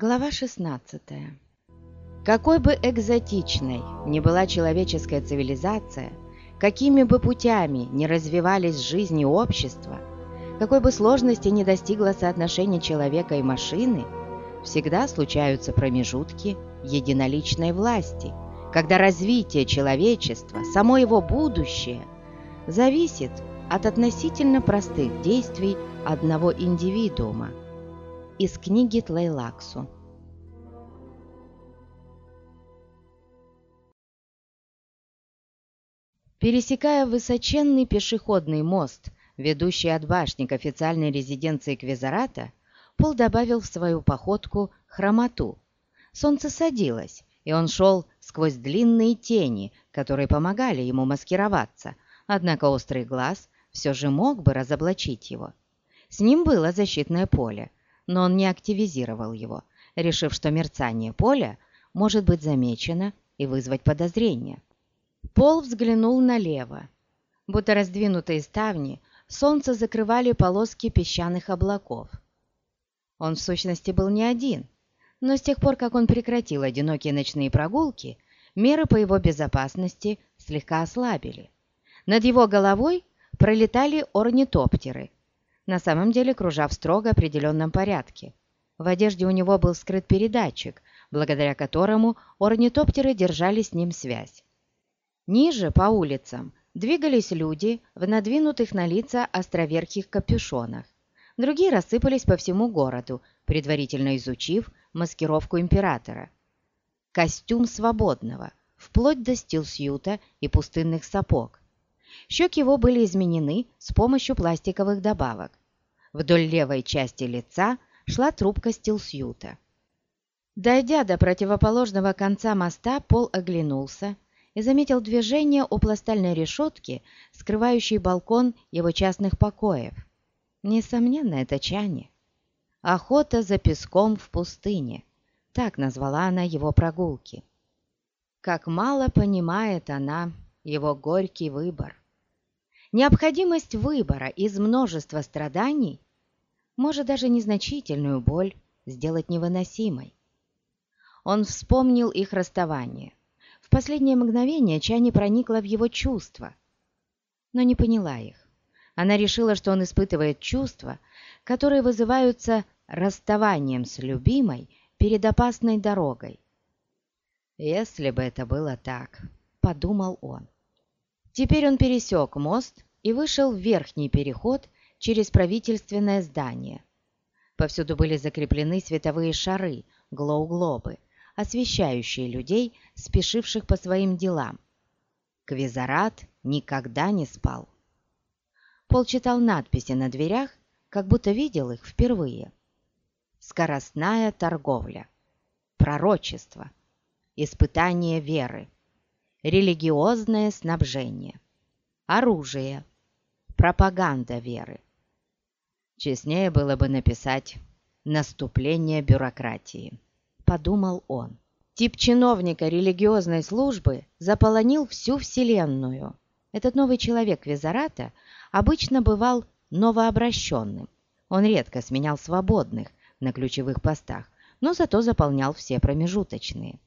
Глава 16 Какой бы экзотичной ни была человеческая цивилизация, какими бы путями ни развивались жизни общества, какой бы сложности ни достигло соотношение человека и машины, всегда случаются промежутки единоличной власти, когда развитие человечества, само его будущее, зависит от относительно простых действий одного индивидуума. Из книги Тлейлаксу. Пересекая высоченный пешеходный мост, ведущий от башни к официальной резиденции Квизарата, Пол добавил в свою походку хромоту. Солнце садилось, и он шел сквозь длинные тени, которые помогали ему маскироваться, однако острый глаз все же мог бы разоблачить его. С ним было защитное поле, но он не активизировал его, решив, что мерцание поля может быть замечено и вызвать подозрение. Пол взглянул налево. Будто раздвинутые ставни, солнце закрывали полоски песчаных облаков. Он в сущности был не один, но с тех пор, как он прекратил одинокие ночные прогулки, меры по его безопасности слегка ослабили. Над его головой пролетали орнитоптеры, на самом деле кружа в строго определенном порядке. В одежде у него был скрыт передатчик, благодаря которому орнитоптеры держали с ним связь. Ниже, по улицам, двигались люди в надвинутых на лица островерхих капюшонах. Другие рассыпались по всему городу, предварительно изучив маскировку императора. Костюм свободного, вплоть до стилсьюта и пустынных сапог. Щеки его были изменены с помощью пластиковых добавок. Вдоль левой части лица шла трубка стилсьюта. Дойдя до противоположного конца моста, Пол оглянулся и заметил движение у пластальной решетки, скрывающей балкон его частных покоев. Несомненно, это Чани. «Охота за песком в пустыне», так назвала она его прогулки. Как мало понимает она его горький выбор. Необходимость выбора из множества страданий может даже незначительную боль сделать невыносимой. Он вспомнил их расставание. В последнее мгновение Чани проникла в его чувства, но не поняла их. Она решила, что он испытывает чувства, которые вызываются расставанием с любимой перед опасной дорогой. «Если бы это было так», — подумал он. Теперь он пересек мост и вышел в верхний переход через правительственное здание. Повсюду были закреплены световые шары, глоу-глобы, освещающие людей, спешивших по своим делам. Квизарат никогда не спал. Пол читал надписи на дверях, как будто видел их впервые. Скоростная торговля, пророчество, испытание веры – религиозное снабжение, оружие, пропаганда веры. Честнее было бы написать «наступление бюрократии», подумал он. Тип чиновника религиозной службы заполонил всю Вселенную. Этот новый человек Визарата обычно бывал новообращенным. Он редко сменял свободных на ключевых постах, но зато заполнял все промежуточные.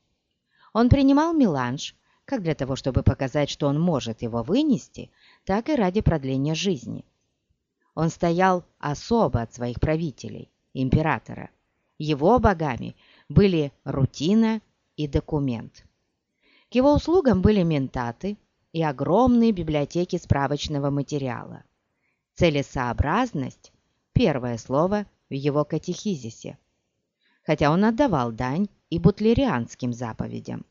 Он принимал меланж, как для того, чтобы показать, что он может его вынести, так и ради продления жизни. Он стоял особо от своих правителей, императора. Его богами были рутина и документ. К его услугам были ментаты и огромные библиотеки справочного материала. Целесообразность – первое слово в его катехизисе, хотя он отдавал дань и бутлерианским заповедям.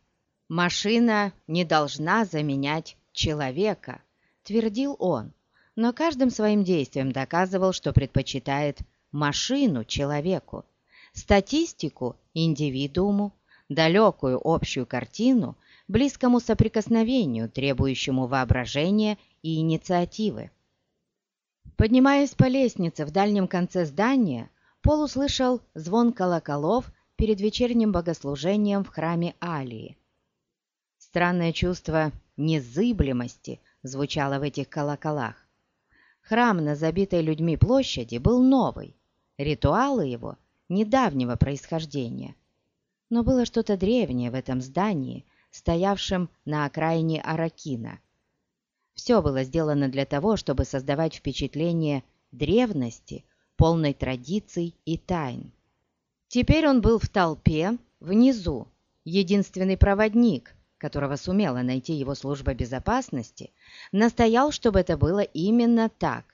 «Машина не должна заменять человека», — твердил он, но каждым своим действием доказывал, что предпочитает машину человеку, статистику индивидууму, далекую общую картину, близкому соприкосновению, требующему воображения и инициативы. Поднимаясь по лестнице в дальнем конце здания, Пол услышал звон колоколов перед вечерним богослужением в храме Алии. Странное чувство незыблемости звучало в этих колоколах. Храм на забитой людьми площади был новый, ритуалы его недавнего происхождения. Но было что-то древнее в этом здании, стоявшем на окраине Аракина. Все было сделано для того, чтобы создавать впечатление древности, полной традиций и тайн. Теперь он был в толпе, внизу, единственный проводник, которого сумела найти его служба безопасности, настоял, чтобы это было именно так.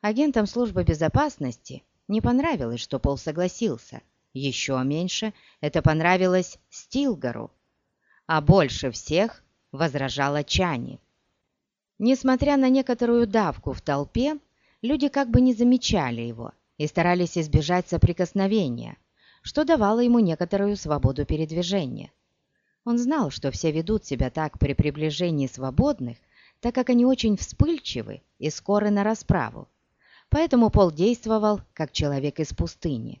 Агентам службы безопасности не понравилось, что Пол согласился. Еще меньше это понравилось Стилгару, а больше всех возражала Чани. Несмотря на некоторую давку в толпе, люди как бы не замечали его и старались избежать соприкосновения, что давало ему некоторую свободу передвижения. Он знал, что все ведут себя так при приближении свободных, так как они очень вспыльчивы и скоры на расправу. Поэтому Пол действовал, как человек из пустыни.